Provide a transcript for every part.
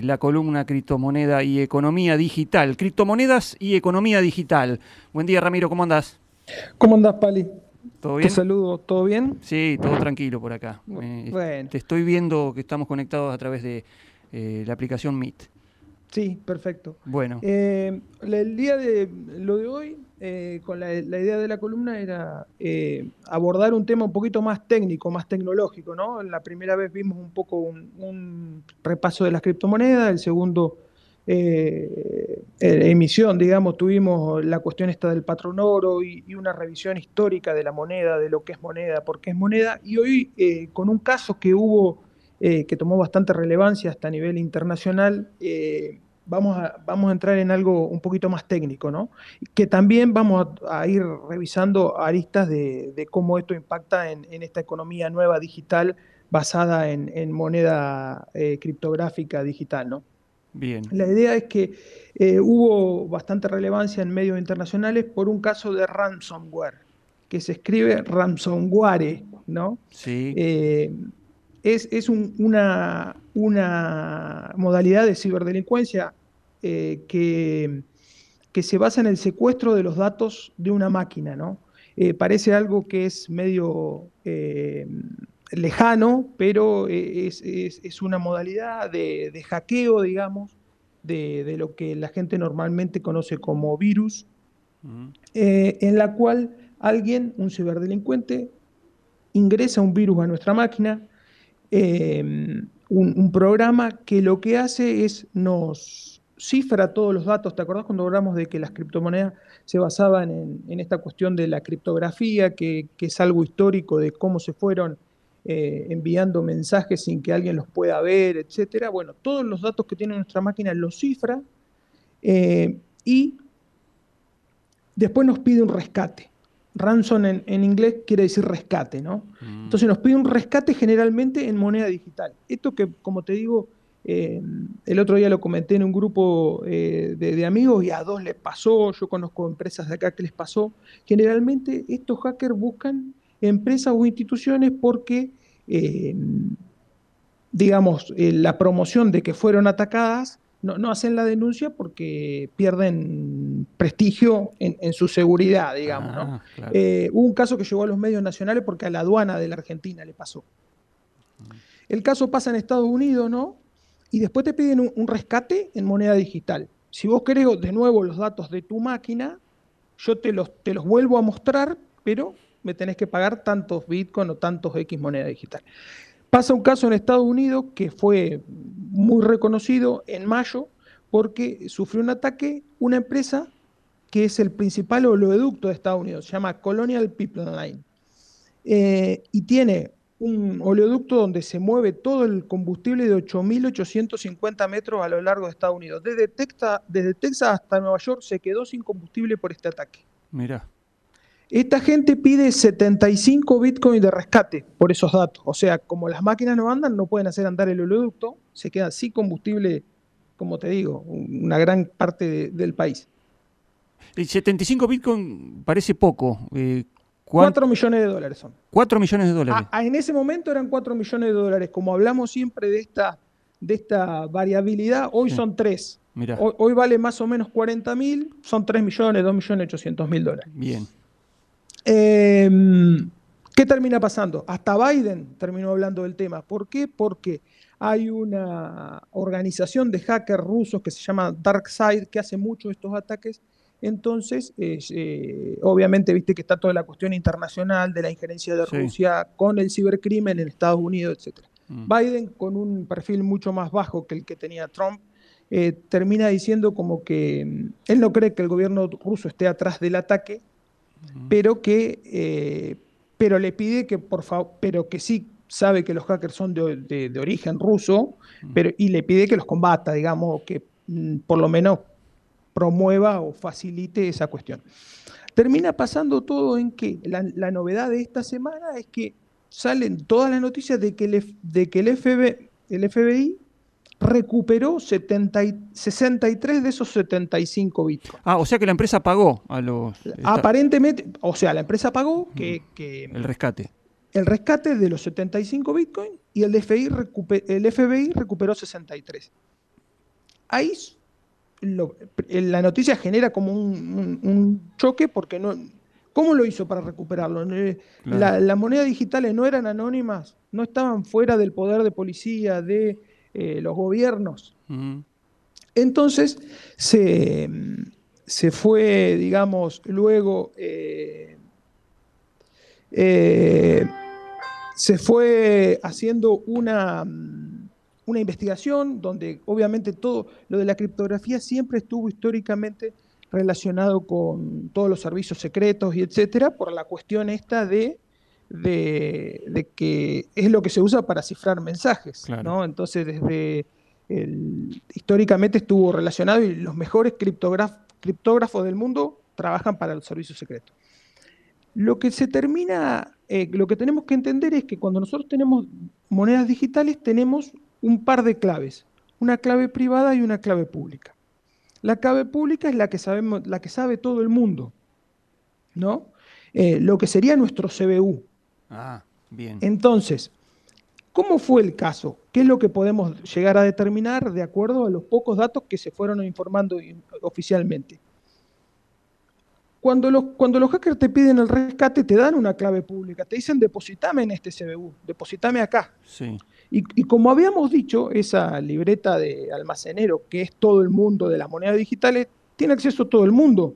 la columna Criptomoneda y Economía Digital. Criptomonedas y Economía Digital. Buen día, Ramiro, ¿cómo andás? ¿Cómo andás, Pali? ¿Todo bien? Te saludo, ¿todo bien? Sí, todo tranquilo por acá. Eh. Te estoy viendo que estamos conectados a través de eh, la aplicación Meet. Sí, perfecto. Bueno. Eh, el día de lo de hoy, eh, con la, idea de la columna era eh, abordar un tema un poquito más técnico, más tecnológico, ¿no? La primera vez vimos un poco un, repaso de las criptomonedas, el segundo emisión, digamos, tuvimos la cuestión esta del patrón oro y, y, una revisión histórica de la moneda, de lo que es moneda, por qué es moneda, y hoy con un caso que hubo eh, que tomó bastante relevancia hasta a nivel internacional, eh, vamos, a, vamos a entrar en algo un poquito más técnico, ¿no? Que también vamos a, ir revisando aristas de, cómo esto impacta en, esta economía nueva digital basada en, moneda eh, criptográfica digital, ¿no? Bien. La idea es que hubo bastante relevancia en medios internacionales por un caso de ransomware, que se escribe ransomware, ¿no? Sí es, una, una, modalidad de ciberdelincuencia eh, que, que, se basa en el secuestro de los datos de una máquina, ¿no? Eh, parece algo que es medio eh, lejano, pero es, una modalidad de, hackeo, digamos, de, lo que la gente normalmente conoce como virus, en la cual alguien, un ciberdelincuente, ingresa un virus a nuestra máquina, Em, un, programa que lo que hace es nos cifra todos los datos. ¿Te acordás cuando hablamos de que las criptomonedas se basaban en, esta cuestión de la criptografía, que, es algo histórico de cómo se fueron eh, enviando mensajes sin que alguien los pueda ver, etcétera? Bueno, todos los datos que tiene nuestra máquina los cifra eh, y después nos pide un rescate ransom en, inglés quiere decir rescate, ¿no? Mm. Entonces nos pide un rescate generalmente en moneda digital. Esto que, como te digo, eh, el otro día lo comenté en un grupo eh, de, amigos y a dos les pasó, yo conozco empresas de acá que les pasó. Generalmente estos hackers buscan empresas o instituciones porque, eh, digamos, la promoción de que fueron atacadas no, hacen la denuncia porque pierden prestigio en, su seguridad, digamos. ¿no? Ah, eh, hubo un caso que llegó a los medios nacionales porque a la aduana de la Argentina le pasó. El caso pasa en Estados Unidos, ¿no? Y después te piden un, rescate en moneda digital. Si vos querés de nuevo los datos de tu máquina, yo te los, te los vuelvo a mostrar, pero me tenés que pagar tantos Bitcoin o tantos X moneda digital. Pasa un caso en Estados Unidos que fue muy reconocido en mayo porque sufrió un ataque una empresa que es el principal oleoducto de Estados Unidos, se llama Colonial Pipeline, eh, y tiene un oleoducto donde se mueve todo el combustible de 8.850 metros a lo largo de Estados Unidos. Desde Texas, desde Texas hasta Nueva York se quedó sin combustible por este ataque. Mira. Esta gente pide 75 bitcoins de rescate por esos datos. O sea, como las máquinas no andan, no pueden hacer andar el oleoducto, se queda sin combustible, como te digo, una gran parte del país. El 75 bitcoins parece poco. Eh, 4 millones de dólares son. 4 millones de dólares. Ah, en ese momento eran 4 millones de dólares. Como hablamos siempre de esta, de esta variabilidad, hoy son 3. Hoy, hoy, vale más o menos 40 mil, son 3 millones, 2 millones 800 mil dólares. Bien. Em, ¿Qué termina pasando? Hasta Biden terminó hablando del tema. ¿Por qué? Porque hay una organización de hackers rusos que se llama DarkSide que hace mucho estos ataques. Entonces, eh, obviamente, viste que está toda la cuestión internacional de la injerencia de Rusia con el cibercrimen en Estados Unidos, etc. Mm. Biden, con un perfil mucho más bajo que el que tenía Trump, eh, termina diciendo como que mm, él no cree que el gobierno ruso esté atrás del ataque, pero que eh, pero le pide que por favor, pero que sí sabe que los hackers son de, origen ruso, pero, y le pide que los combata, digamos, que mm, por lo menos promueva o facilite esa cuestión. Termina pasando todo en que la, novedad de esta semana es que salen todas las noticias de que el, de que el, el FBI recuperó 63 de esos 75 bitcoins. Ah, o sea que la empresa pagó a los... Aparentemente, o sea, la empresa pagó que... el rescate. El rescate de los 75 bitcoins y el FBI, el FBI recuperó 63. ahí la noticia genera como un, choque porque no... ¿Cómo lo hizo para recuperarlo? Eh, las monedas digitales no eran anónimas, no estaban fuera del poder de policía, de eh, los gobiernos. Entonces se, fue, digamos, luego eh, se fue haciendo una una investigación donde obviamente todo lo de la criptografía siempre estuvo históricamente relacionado con todos los servicios secretos y etcétera, por la cuestión esta de, de, que es lo que se usa para cifrar mensajes. ¿no? Entonces, desde históricamente estuvo relacionado y los mejores criptógrafos del mundo trabajan para los servicios secretos. Lo que se termina, eh, lo que tenemos que entender es que cuando nosotros tenemos monedas digitales, tenemos un par de claves, una clave privada y una clave pública. La clave pública es la que, sabemos, la que sabe todo el mundo, ¿no? Eh, lo que sería nuestro CBU. Ah, bien. Entonces, ¿cómo fue el caso? ¿Qué es lo que podemos llegar a determinar de acuerdo a los pocos datos que se fueron informando oficialmente? Cuando los, cuando los hackers te piden el rescate, te dan una clave pública, te dicen depositame en este CBU, depositame acá. Sí. Y, como habíamos dicho, esa libreta de almacenero, que es todo el mundo de las monedas digitales, tiene acceso a todo el mundo.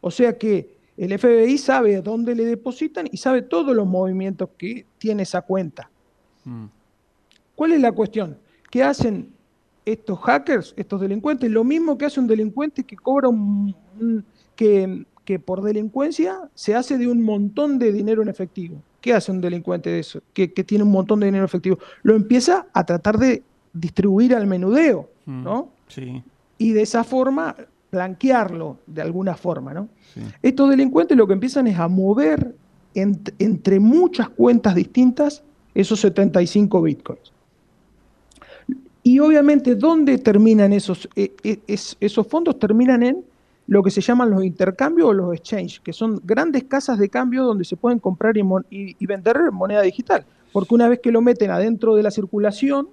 O sea que el FBI sabe dónde le depositan y sabe todos los movimientos que tiene esa cuenta. Mm. ¿Cuál es la cuestión? ¿Qué hacen estos hackers, estos delincuentes? Lo mismo que hace un delincuente que cobra un, que, que por delincuencia se hace de un montón de dinero en efectivo. ¿Qué hace un delincuente de eso? Que, tiene un montón de dinero efectivo. Lo empieza a tratar de distribuir al menudeo, mm, ¿no? Sí. Y de esa forma blanquearlo de alguna forma, ¿no? Estos delincuentes lo que empiezan es a mover entre muchas cuentas distintas esos 75 bitcoins. Y obviamente, ¿dónde terminan esos, e, e, esos fondos? Terminan en lo que se llaman los intercambios o los exchanges, que son grandes casas de cambio donde se pueden comprar y, vender moneda digital. Porque una vez que lo meten adentro de la circulación,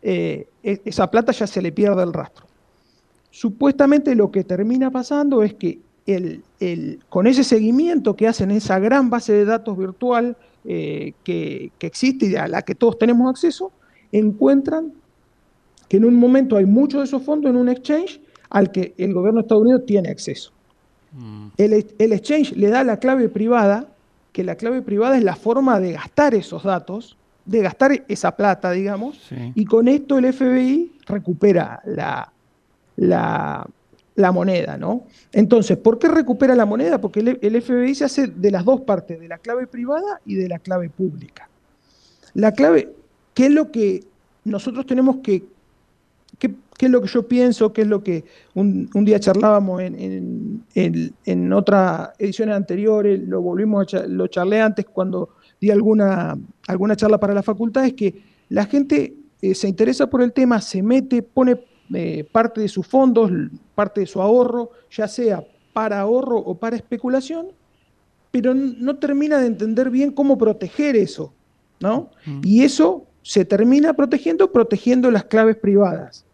eh, e, esa plata ya se le pierde el rastro. Supuestamente lo que termina pasando es que el, con ese seguimiento que hacen esa gran base de datos virtual eh, que, que existe y a la que todos tenemos acceso, encuentran que en un momento hay muchos de esos fondos en un exchange al que el gobierno de Estados Unidos tiene acceso. Mm. El, exchange le da la clave privada, que la clave privada es la forma de gastar esos datos, de gastar esa plata, digamos, y con esto el FBI recupera la, la, moneda, ¿no? Entonces, ¿por qué recupera la moneda? Porque el, FBI se hace de las dos partes, de la clave privada y de la clave pública. La clave, ¿qué es lo que nosotros tenemos que qué es lo que yo pienso, qué es lo que un, día charlábamos en, en, otra ediciones anteriores, lo volvimos a lo charlé antes cuando di alguna, alguna charla para la facultad, es que la gente eh, se interesa por el tema, se mete, pone eh, parte de sus fondos, parte de su ahorro, ya sea para ahorro o para especulación, pero no termina de entender bien cómo proteger eso, ¿no? Mm. Y eso se termina protegiendo, protegiendo las claves privadas.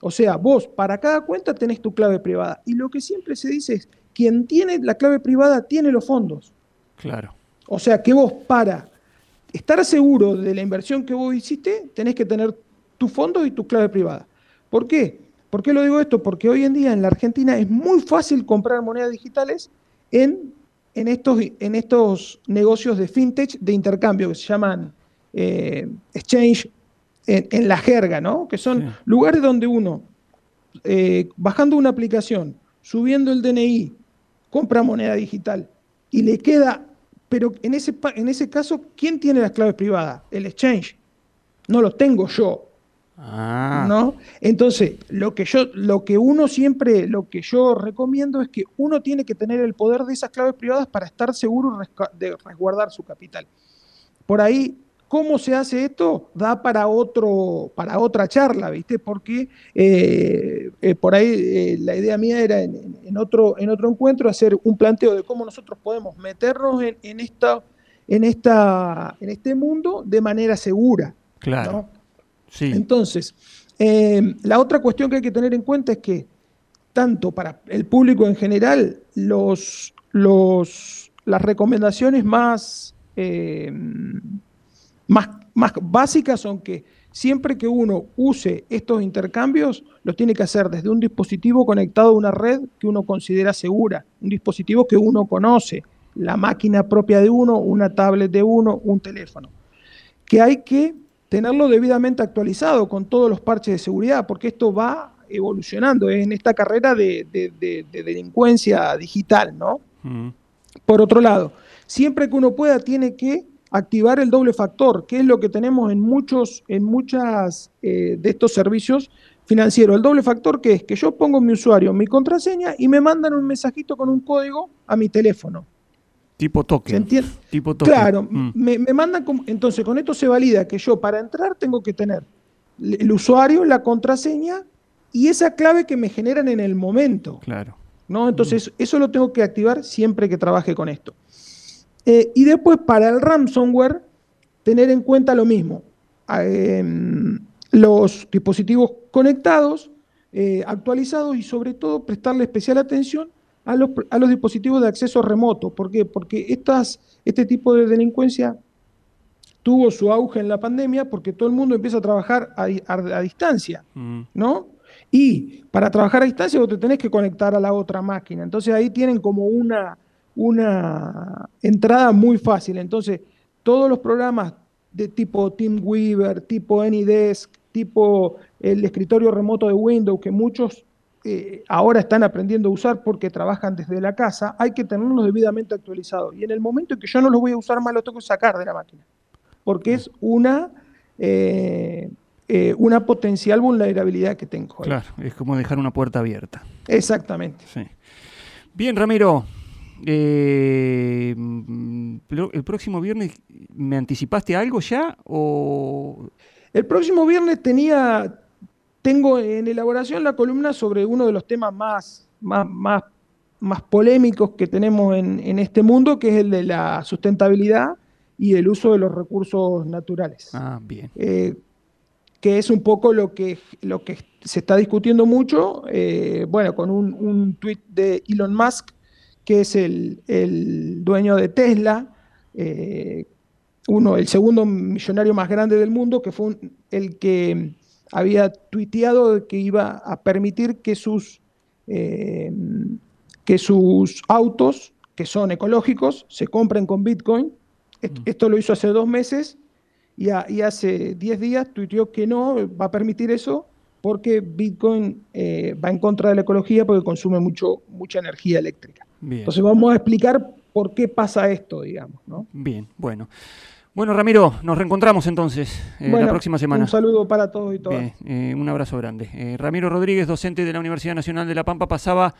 O sea, vos para cada cuenta tenés tu clave privada. Y lo que siempre se dice es, quien tiene la clave privada tiene los fondos. Claro. O sea que vos para estar seguro de la inversión que vos hiciste, tenés que tener tus fondos y tu clave privada. ¿Por qué? ¿Por qué lo digo esto? Porque hoy en día en la Argentina es muy fácil comprar monedas digitales en, en, estos, en estos negocios de fintech de intercambio que se llaman eh, exchange en, la jerga, ¿no? Que son lugares donde uno, eh, bajando una aplicación, subiendo el DNI, compra moneda digital y le queda, pero en ese, en ese caso, ¿quién tiene las claves privadas? El exchange. No lo tengo yo. Ah. ¿No? Entonces, lo que yo, lo que uno siempre, lo que yo recomiendo es que uno tiene que tener el poder de esas claves privadas para estar seguro de resguardar su capital. Por ahí ¿Cómo se hace esto? Da para, otro, para otra charla, ¿viste? Porque eh, eh, por ahí eh, la idea mía era en, otro, en otro encuentro hacer un planteo de cómo nosotros podemos meternos en, esta, en, esta, en este mundo de manera segura. Claro. Entonces, Eh, la otra cuestión que hay que tener en cuenta es que tanto para el público en general, los, las recomendaciones más, eh, más, más básicas son que siempre que uno use estos intercambios, los tiene que hacer desde un dispositivo conectado a una red que uno considera segura, un dispositivo que uno conoce, la máquina propia de uno, una tablet de uno, un teléfono. Que hay que tenerlo debidamente actualizado con todos los parches de seguridad, porque esto va evolucionando en esta carrera de, delincuencia digital, ¿no? Mm. Por otro lado, siempre que uno pueda, tiene que activar el doble factor, que es lo que tenemos en muchos, en muchas eh, de estos servicios financieros. El doble factor que es que yo pongo mi usuario, mi contraseña y me mandan un mensajito con un código a mi teléfono. Tipo toque. ¿Se entiende? Tipo toque. Claro, mm. me, mandan, entonces con esto se valida que yo para entrar tengo que tener el usuario, la contraseña y esa clave que me generan en el momento. Claro. ¿no? Entonces, eso lo tengo que activar siempre que trabaje con esto. Eh, y después, para el ransomware, tener en cuenta lo mismo. Em, los dispositivos conectados, eh, actualizados y sobre todo prestarle especial atención a los, dispositivos de acceso remoto. ¿Por qué? Porque estas, este tipo de delincuencia tuvo su auge en la pandemia porque todo el mundo empieza a trabajar a, distancia, mm. ¿no? Y para trabajar a distancia vos te tenés que conectar a la otra máquina. Entonces ahí tienen como una, una entrada muy fácil. Entonces, todos los programas de tipo TeamWeaver, tipo AnyDesk, tipo el escritorio remoto de Windows, que muchos eh, ahora están aprendiendo a usar porque trabajan desde la casa, hay que tenerlos debidamente actualizados. Y en el momento en que yo no los voy a usar más, los tengo que sacar de la máquina. Porque es una, eh, eh, una potencial vulnerabilidad que tengo. Claro, es como dejar una puerta abierta. Exactamente. Bien, Ramiro. el próximo viernes, ¿me anticipaste algo ya? O... El próximo viernes tenía tengo en elaboración la columna sobre uno de los temas más, más, más, polémicos que tenemos en, este mundo, que es el de la sustentabilidad y el uso de los recursos naturales. Ah, bien. Eh, que es un poco lo que, lo que se está discutiendo mucho, eh, bueno, con un, un tuit de Elon Musk, que es el, dueño de Tesla, eh, uno, el segundo millonario más grande del mundo, que fue el que había tuiteado que iba a permitir que sus, eh, que sus autos, que son ecológicos, se compren con Bitcoin. Mm. Esto, lo hizo hace dos meses y, hace diez días tuiteó que no va a permitir eso porque Bitcoin eh, va en contra de la ecología porque consume mucho, mucha energía eléctrica. Entonces vamos a explicar por qué pasa esto, digamos. ¿no? Bien, bueno. Bueno, Ramiro, nos reencontramos entonces eh, la próxima semana. Un saludo para todos y todas. Eh, un abrazo grande. Eh, Ramiro Rodríguez, docente de la Universidad Nacional de La Pampa, pasaba